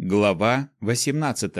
Глава 18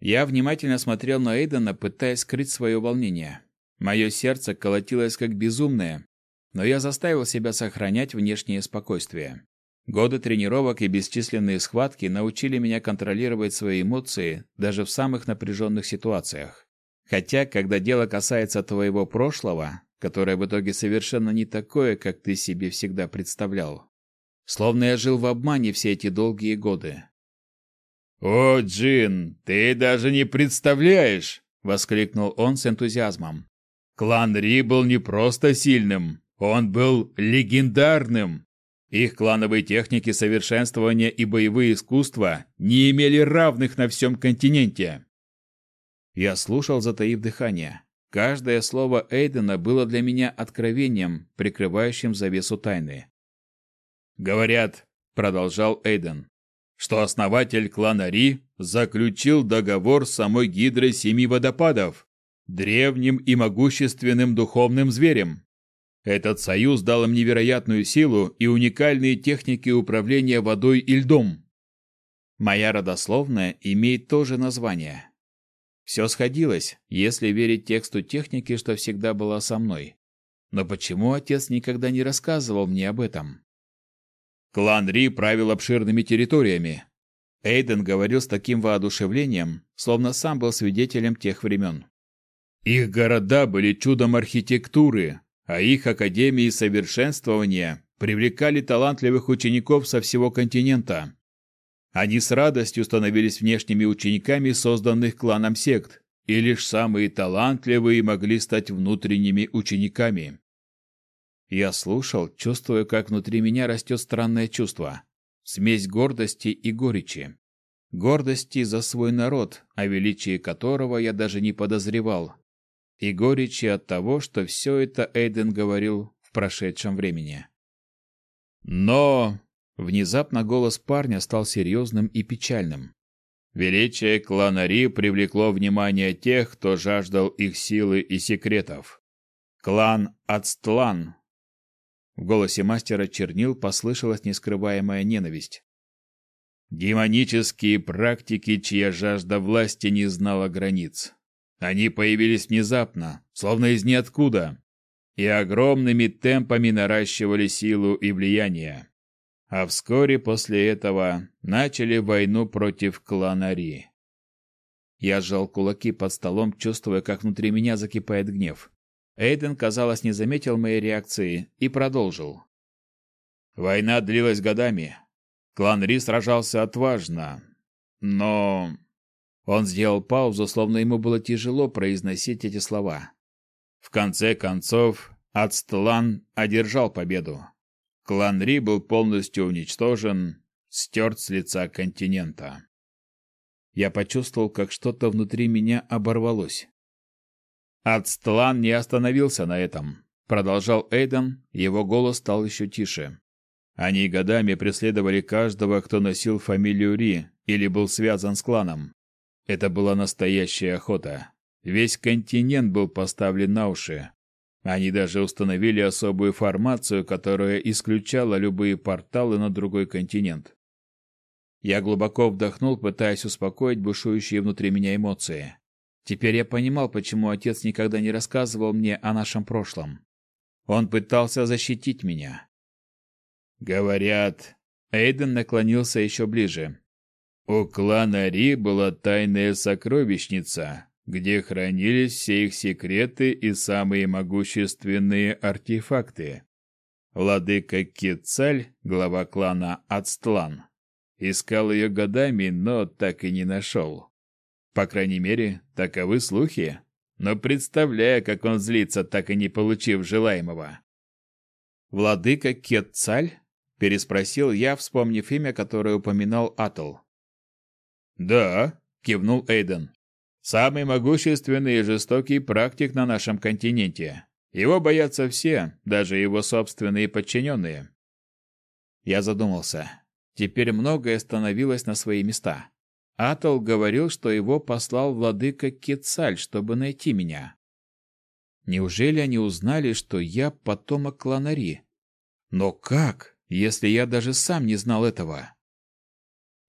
Я внимательно смотрел на Эйдена, пытаясь скрыть свое волнение. Мое сердце колотилось как безумное, но я заставил себя сохранять внешнее спокойствие. Годы тренировок и бесчисленные схватки научили меня контролировать свои эмоции даже в самых напряженных ситуациях. Хотя, когда дело касается твоего прошлого, которое в итоге совершенно не такое, как ты себе всегда представлял, Словно я жил в обмане все эти долгие годы. «О, Джин, ты даже не представляешь!» — воскликнул он с энтузиазмом. «Клан Ри был не просто сильным, он был легендарным. Их клановые техники совершенствования и боевые искусства не имели равных на всем континенте». Я слушал, затаив дыхание. Каждое слово Эйдена было для меня откровением, прикрывающим завесу тайны. Говорят, продолжал Эйден, что основатель клана Ри заключил договор с самой Гидрой Семи Водопадов, древним и могущественным духовным зверем. Этот союз дал им невероятную силу и уникальные техники управления водой и льдом. Моя родословная имеет тоже название. Все сходилось, если верить тексту техники, что всегда была со мной. Но почему отец никогда не рассказывал мне об этом? Клан Ри правил обширными территориями. Эйден говорил с таким воодушевлением, словно сам был свидетелем тех времен. Их города были чудом архитектуры, а их академии совершенствования привлекали талантливых учеников со всего континента. Они с радостью становились внешними учениками созданных кланом сект, и лишь самые талантливые могли стать внутренними учениками. Я слушал, чувствуя, как внутри меня растет странное чувство. Смесь гордости и горечи. Гордости за свой народ, о величии которого я даже не подозревал. И горечи от того, что все это Эйден говорил в прошедшем времени. Но... Внезапно голос парня стал серьезным и печальным. Величие клана Ри привлекло внимание тех, кто жаждал их силы и секретов. Клан Ацтлан в голосе мастера чернил послышалась нескрываемая ненависть. Демонические практики, чья жажда власти не знала границ. Они появились внезапно, словно из ниоткуда, и огромными темпами наращивали силу и влияние. А вскоре после этого начали войну против клана Ри. Я сжал кулаки под столом, чувствуя, как внутри меня закипает гнев. Эйден, казалось, не заметил моей реакции и продолжил. Война длилась годами. Клан Ри сражался отважно, но он сделал паузу, словно ему было тяжело произносить эти слова. В конце концов, Ацтлан одержал победу. Клан Ри был полностью уничтожен, стерт с лица континента. Я почувствовал, как что-то внутри меня оборвалось. Ацтлан не остановился на этом. Продолжал Эйден, его голос стал еще тише. Они годами преследовали каждого, кто носил фамилию Ри или был связан с кланом. Это была настоящая охота. Весь континент был поставлен на уши. Они даже установили особую формацию, которая исключала любые порталы на другой континент. Я глубоко вдохнул, пытаясь успокоить бушующие внутри меня эмоции. Теперь я понимал, почему отец никогда не рассказывал мне о нашем прошлом. Он пытался защитить меня. Говорят, Эйден наклонился еще ближе. У клана Ри была тайная сокровищница, где хранились все их секреты и самые могущественные артефакты. Владыка Кецаль, глава клана Ацтлан, искал ее годами, но так и не нашел. По крайней мере, таковы слухи. Но представляю, как он злится, так и не получив желаемого. «Владыка Кетцаль?» — переспросил я, вспомнив имя, которое упоминал Атл. «Да», — кивнул Эйден. «Самый могущественный и жестокий практик на нашем континенте. Его боятся все, даже его собственные подчиненные». Я задумался. Теперь многое становилось на свои места. Атол говорил, что его послал владыка Кецаль, чтобы найти меня. Неужели они узнали, что я потомок кланари? Но как, если я даже сам не знал этого?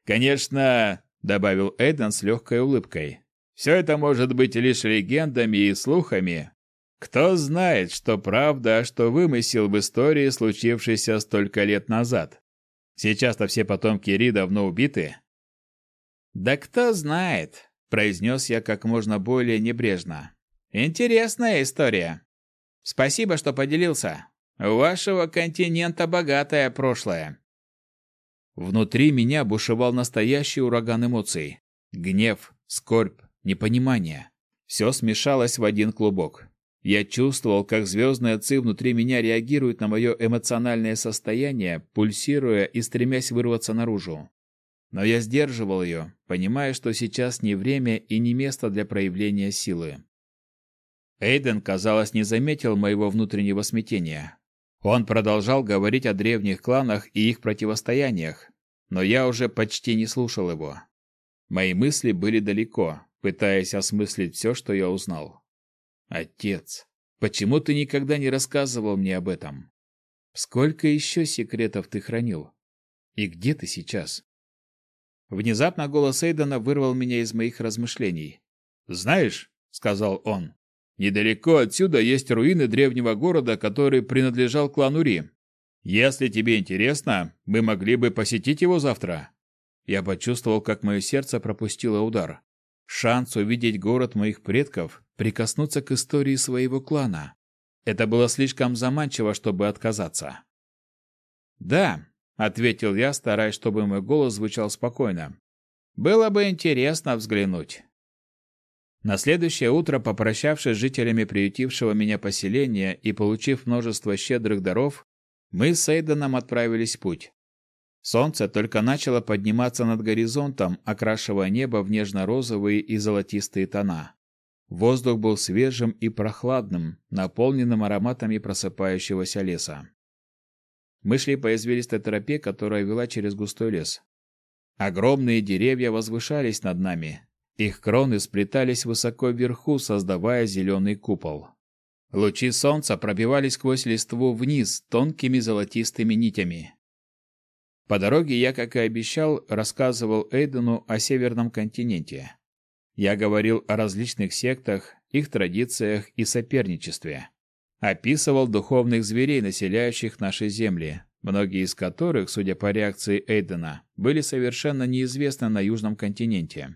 Конечно, добавил Эйден с легкой улыбкой. Все это может быть лишь легендами и слухами. Кто знает, что правда, а что вымысел в истории, случившейся столько лет назад. Сейчас-то все потомки Ри давно убиты. Да кто знает, произнес я как можно более небрежно. Интересная история. Спасибо, что поделился. У вашего континента богатое прошлое. Внутри меня бушевал настоящий ураган эмоций. Гнев, скорбь, непонимание. Все смешалось в один клубок. Я чувствовал, как звездные отцы внутри меня реагируют на мое эмоциональное состояние, пульсируя и стремясь вырваться наружу. Но я сдерживал ее, понимая, что сейчас не время и не место для проявления силы. Эйден, казалось, не заметил моего внутреннего смятения. Он продолжал говорить о древних кланах и их противостояниях, но я уже почти не слушал его. Мои мысли были далеко, пытаясь осмыслить все, что я узнал. Отец, почему ты никогда не рассказывал мне об этом? Сколько еще секретов ты хранил? И где ты сейчас? Внезапно голос Эйдена вырвал меня из моих размышлений. "Знаешь", сказал он. Недалеко отсюда есть руины древнего города, который принадлежал клану Ри. Если тебе интересно, мы могли бы посетить его завтра. Я почувствовал, как мое сердце пропустило удар. Шанс увидеть город моих предков, прикоснуться к истории своего клана. Это было слишком заманчиво, чтобы отказаться. "Да", ответил я, стараясь, чтобы мой голос звучал спокойно. "Было бы интересно взглянуть". На следующее утро, попрощавшись с жителями приютившего меня поселения и получив множество щедрых даров, мы с Эйденом отправились в путь. Солнце только начало подниматься над горизонтом, окрашивая небо в нежно-розовые и золотистые тона. Воздух был свежим и прохладным, наполненным ароматами просыпающегося леса. Мы шли по извилистой тропе, которая вела через густой лес. Огромные деревья возвышались над нами, их кроны сплетались высоко вверху, создавая зеленый купол. Лучи солнца пробивались сквозь листву вниз тонкими золотистыми нитями. По дороге я, как и обещал, рассказывал Эйдену о Северном континенте. Я говорил о различных сектах, их традициях и соперничестве. Описывал духовных зверей, населяющих наши земли, многие из которых, судя по реакции Эйдена, были совершенно неизвестны на Южном континенте.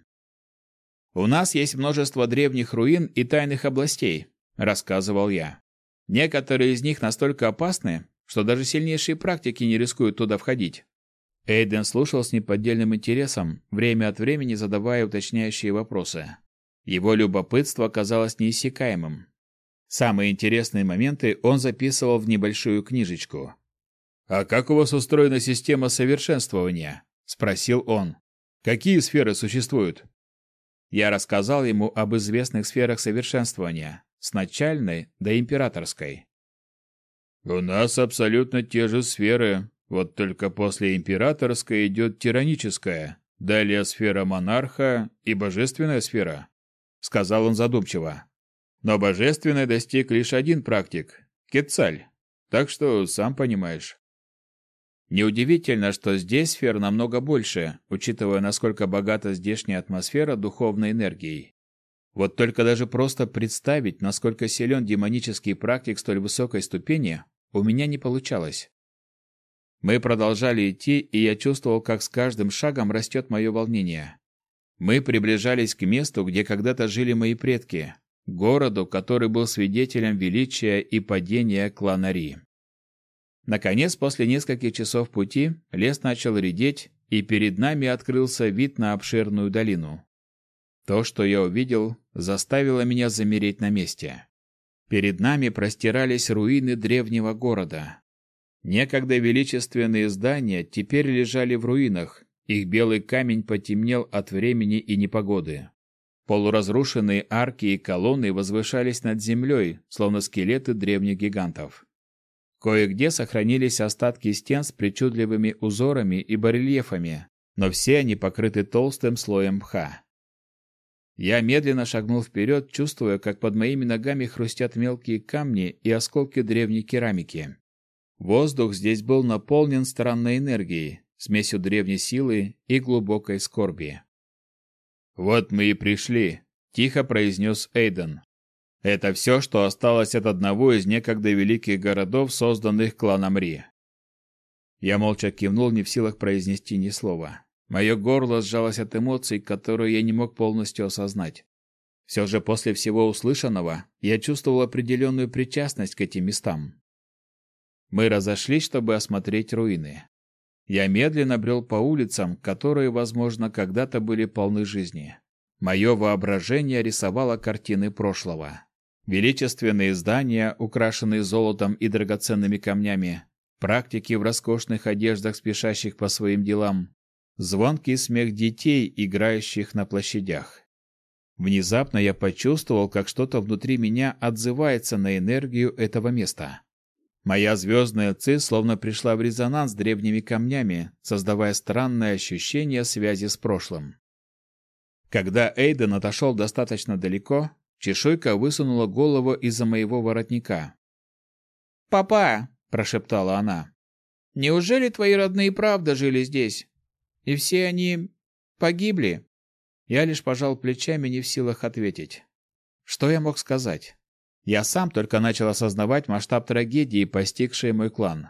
У нас есть множество древних руин и тайных областей, рассказывал я. Некоторые из них настолько опасны, что даже сильнейшие практики не рискуют туда входить. Эйден слушал с неподдельным интересом, время от времени задавая уточняющие вопросы. Его любопытство казалось неиссякаемым. Самые интересные моменты он записывал в небольшую книжечку. «А как у вас устроена система совершенствования?» – спросил он. «Какие сферы существуют?» Я рассказал ему об известных сферах совершенствования, с начальной до императорской. У нас абсолютно те же сферы, вот только после императорской идет тираническая, далее сфера монарха и божественная сфера, сказал он задумчиво. Но божественной достиг лишь один практик Кетцаль. Так что сам понимаешь. Неудивительно, что здесь сфер намного больше, учитывая, насколько богата здешняя атмосфера духовной энергией. Вот только даже просто представить, насколько силен демонический практик столь высокой ступени, у меня не получалось. Мы продолжали идти, и я чувствовал, как с каждым шагом растет мое волнение. Мы приближались к месту, где когда-то жили мои предки, городу, который был свидетелем величия и падения клана Ри. Наконец, после нескольких часов пути, лес начал редеть, и перед нами открылся вид на обширную долину. То, что я увидел, заставило меня замереть на месте. Перед нами простирались руины древнего города. Некогда величественные здания теперь лежали в руинах, их белый камень потемнел от времени и непогоды. Полуразрушенные арки и колонны возвышались над землей, словно скелеты древних гигантов. Кое-где сохранились остатки стен с причудливыми узорами и барельефами, но все они покрыты толстым слоем мха. Я медленно шагнул вперед, чувствуя, как под моими ногами хрустят мелкие камни и осколки древней керамики. Воздух здесь был наполнен странной энергией, смесью древней силы и глубокой скорби. «Вот мы и пришли», — тихо произнес Эйден. «Это все, что осталось от одного из некогда великих городов, созданных кланом Ри». Я молча кивнул, не в силах произнести ни слова. Мое горло сжалось от эмоций, которые я не мог полностью осознать. Все же после всего услышанного я чувствовал определенную причастность к этим местам. Мы разошлись, чтобы осмотреть руины. Я медленно брел по улицам, которые, возможно, когда-то были полны жизни. Мое воображение рисовало картины прошлого. Величественные здания, украшенные золотом и драгоценными камнями, практики в роскошных одеждах, спешащих по своим делам, звонкий смех детей, играющих на площадях. Внезапно я почувствовал, как что-то внутри меня отзывается на энергию этого места. Моя звездная ци словно пришла в резонанс с древними камнями, создавая странное ощущение связи с прошлым. Когда Эйден отошел достаточно далеко, чешуйка высунула голову из-за моего воротника. «Папа!» – прошептала она. «Неужели твои родные правда жили здесь? И все они погибли?» Я лишь пожал плечами, не в силах ответить. Что я мог сказать? Я сам только начал осознавать масштаб трагедии, постигшей мой клан.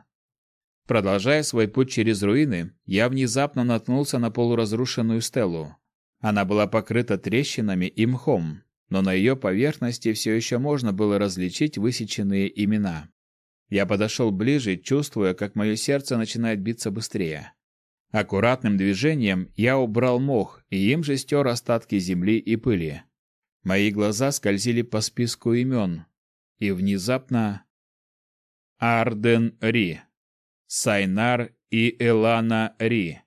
Продолжая свой путь через руины, я внезапно наткнулся на полуразрушенную стелу. Она была покрыта трещинами и мхом, но на ее поверхности все еще можно было различить высеченные имена. Я подошел ближе, чувствуя, как мое сердце начинает биться быстрее. Аккуратным движением я убрал мох и им же стер остатки земли и пыли. Мои глаза скользили по списку имен, и внезапно... Арден Ри, Сайнар и Элана Ри,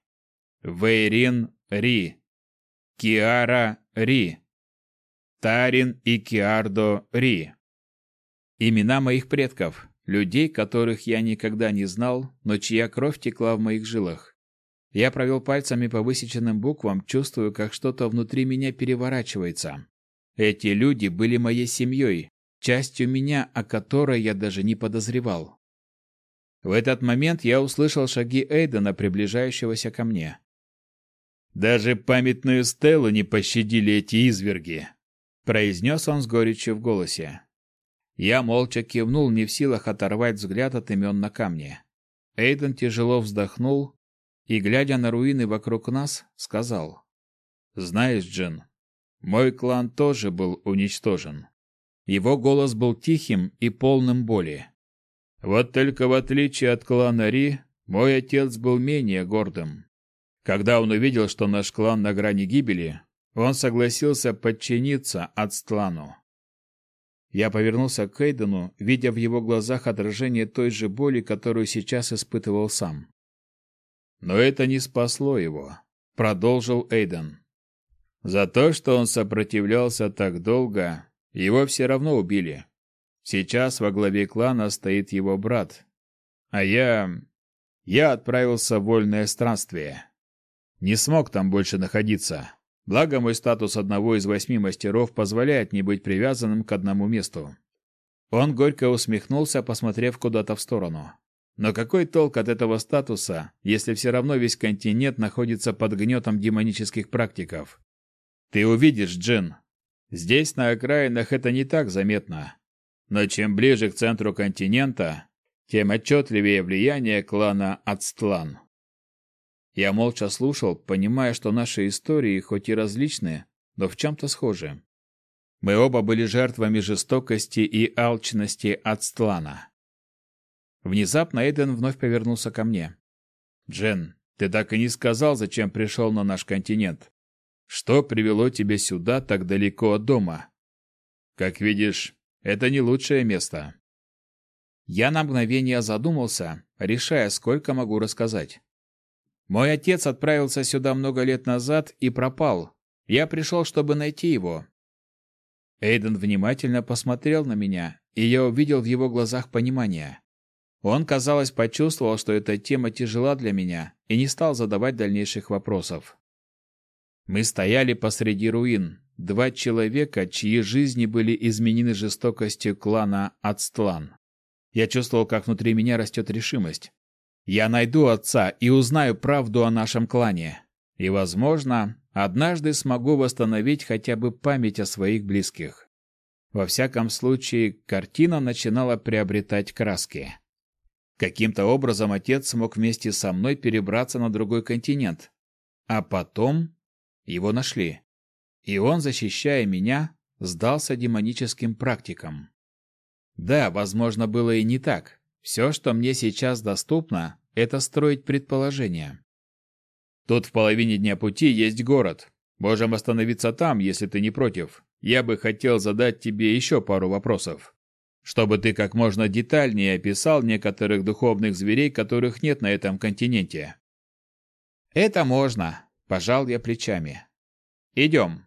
Вейрин Ри, Киара Ри, Тарин и Киардо Ри. Имена моих предков, людей, которых я никогда не знал, но чья кровь текла в моих жилах. Я провел пальцами по высеченным буквам, чувствую, как что-то внутри меня переворачивается. Эти люди были моей семьей, частью меня, о которой я даже не подозревал. В этот момент я услышал шаги Эйдена, приближающегося ко мне. «Даже памятную стелу не пощадили эти изверги», — произнес он с горечью в голосе. Я молча кивнул, не в силах оторвать взгляд от имен на камне. Эйден тяжело вздохнул, и, глядя на руины вокруг нас, сказал. «Знаешь, Джин, мой клан тоже был уничтожен. Его голос был тихим и полным боли. Вот только в отличие от клана Ри, мой отец был менее гордым. Когда он увидел, что наш клан на грани гибели, он согласился подчиниться Ацтлану. Я повернулся к Кейдену, видя в его глазах отражение той же боли, которую сейчас испытывал сам. Но это не спасло его, продолжил Эйден. За то, что он сопротивлялся так долго, его все равно убили. Сейчас во главе клана стоит его брат. А я... я отправился в вольное странствие. Не смог там больше находиться. Благо мой статус одного из восьми мастеров позволяет не быть привязанным к одному месту. Он горько усмехнулся, посмотрев куда-то в сторону. Но какой толк от этого статуса, если все равно весь континент находится под гнетом демонических практиков? Ты увидишь, Джин. Здесь, на окраинах, это не так заметно. Но чем ближе к центру континента, тем отчетливее влияние клана Ацтлан. Я молча слушал, понимая, что наши истории хоть и различны, но в чем-то схожи. Мы оба были жертвами жестокости и алчности Ацтлана. Внезапно Эйден вновь повернулся ко мне. «Джен, ты так и не сказал, зачем пришел на наш континент. Что привело тебя сюда так далеко от дома? Как видишь, это не лучшее место». Я на мгновение задумался, решая, сколько могу рассказать. Мой отец отправился сюда много лет назад и пропал. Я пришел, чтобы найти его. Эйден внимательно посмотрел на меня, и я увидел в его глазах понимание. Он, казалось, почувствовал, что эта тема тяжела для меня, и не стал задавать дальнейших вопросов. Мы стояли посреди руин, два человека, чьи жизни были изменены жестокостью клана Ацтлан. Я чувствовал, как внутри меня растет решимость. Я найду отца и узнаю правду о нашем клане. И, возможно, однажды смогу восстановить хотя бы память о своих близких. Во всяком случае, картина начинала приобретать краски. Каким-то образом отец смог вместе со мной перебраться на другой континент. А потом его нашли. И он, защищая меня, сдался демоническим практикам. Да, возможно, было и не так. Все, что мне сейчас доступно, это строить предположения. Тут в половине дня пути есть город. Можем остановиться там, если ты не против. Я бы хотел задать тебе еще пару вопросов. Чтобы ты как можно детальнее описал некоторых духовных зверей, которых нет на этом континенте. Это можно, пожал я плечами. Идем.